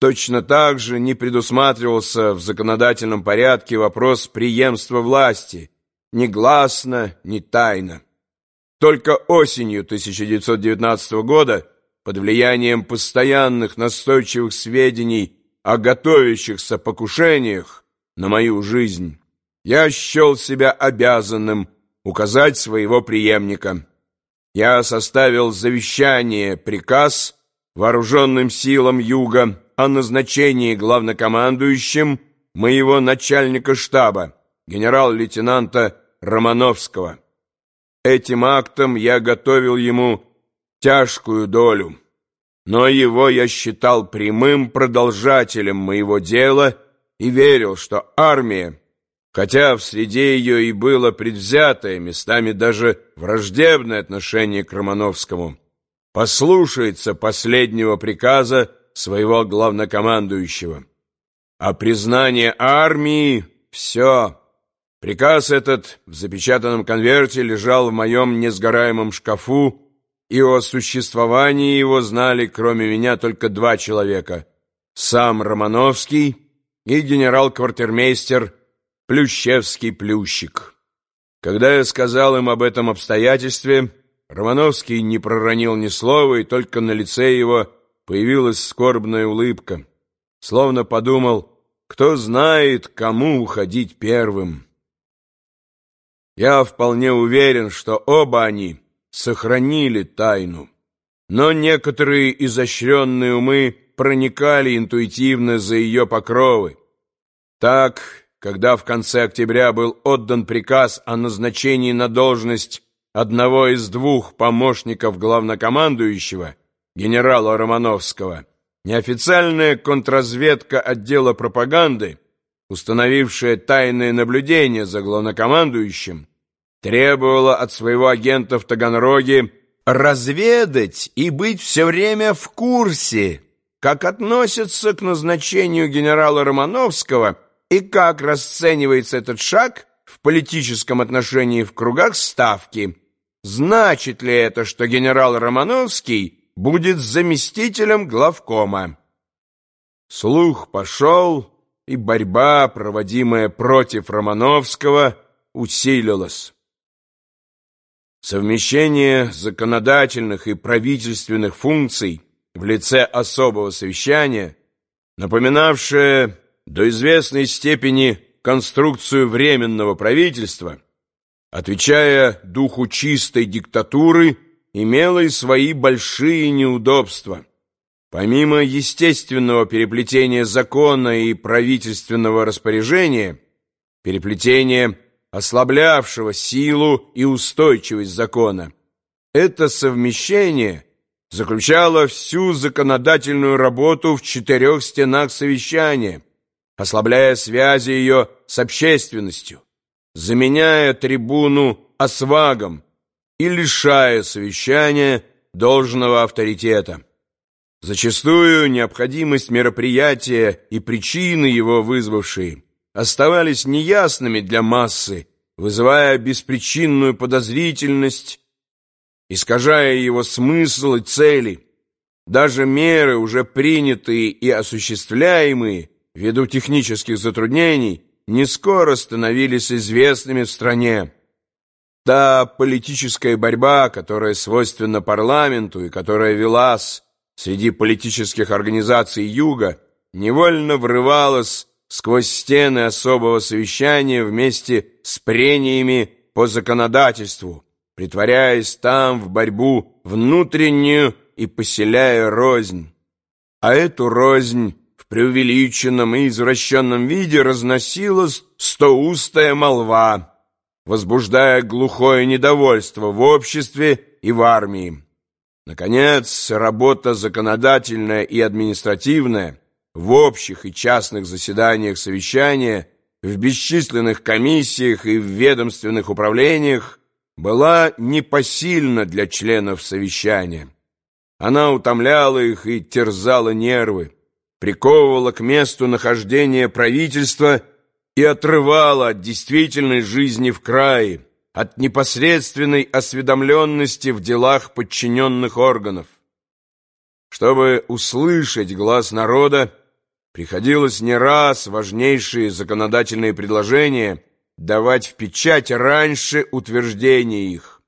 Точно так же не предусматривался в законодательном порядке вопрос преемства власти, ни гласно, ни тайно. Только осенью 1919 года, под влиянием постоянных настойчивых сведений о готовящихся покушениях на мою жизнь, я счел себя обязанным указать своего преемника. Я составил завещание, приказ вооруженным силам Юга о назначении главнокомандующим моего начальника штаба, генерал-лейтенанта Романовского. Этим актом я готовил ему тяжкую долю, но его я считал прямым продолжателем моего дела и верил, что армия, хотя в среде ее и было предвзятое, местами даже враждебное отношение к Романовскому, послушается последнего приказа своего главнокомандующего. А признание армии — все. Приказ этот в запечатанном конверте лежал в моем несгораемом шкафу, и о существовании его знали, кроме меня, только два человека — сам Романовский и генерал-квартирмейстер Плющевский-Плющик. Когда я сказал им об этом обстоятельстве, Романовский не проронил ни слова, и только на лице его появилась скорбная улыбка, словно подумал, кто знает, кому уходить первым. Я вполне уверен, что оба они сохранили тайну, но некоторые изощренные умы проникали интуитивно за ее покровы. Так, когда в конце октября был отдан приказ о назначении на должность одного из двух помощников главнокомандующего, генерала Романовского, неофициальная контрразведка отдела пропаганды, установившая тайное наблюдение за главнокомандующим, требовала от своего агента в Таганроге разведать и быть все время в курсе, как относятся к назначению генерала Романовского и как расценивается этот шаг в политическом отношении в кругах Ставки. Значит ли это, что генерал Романовский будет заместителем главкома? Слух пошел, и борьба, проводимая против Романовского, усилилась. Совмещение законодательных и правительственных функций в лице особого совещания, напоминавшее до известной степени конструкцию Временного правительства, отвечая духу чистой диктатуры, имело и свои большие неудобства. Помимо естественного переплетения закона и правительственного распоряжения, переплетения, ослаблявшего силу и устойчивость закона, это совмещение заключало всю законодательную работу в четырех стенах совещания – ослабляя связи ее с общественностью, заменяя трибуну освагом и лишая совещания должного авторитета. Зачастую необходимость мероприятия и причины его вызвавшие оставались неясными для массы, вызывая беспричинную подозрительность, искажая его смысл и цели. Даже меры, уже принятые и осуществляемые, ввиду технических затруднений, не скоро становились известными в стране. Та политическая борьба, которая свойственна парламенту и которая велась среди политических организаций Юга, невольно врывалась сквозь стены особого совещания вместе с прениями по законодательству, притворяясь там в борьбу внутреннюю и поселяя рознь. А эту рознь преувеличенном и извращенном виде разносилась стоустая молва, возбуждая глухое недовольство в обществе и в армии. Наконец, работа законодательная и административная в общих и частных заседаниях совещания, в бесчисленных комиссиях и в ведомственных управлениях была непосильна для членов совещания. Она утомляла их и терзала нервы приковывала к месту нахождения правительства и отрывала от действительной жизни в крае, от непосредственной осведомленности в делах подчиненных органов. Чтобы услышать глаз народа, Приходилось не раз важнейшие законодательные предложения давать в печать раньше утверждения их.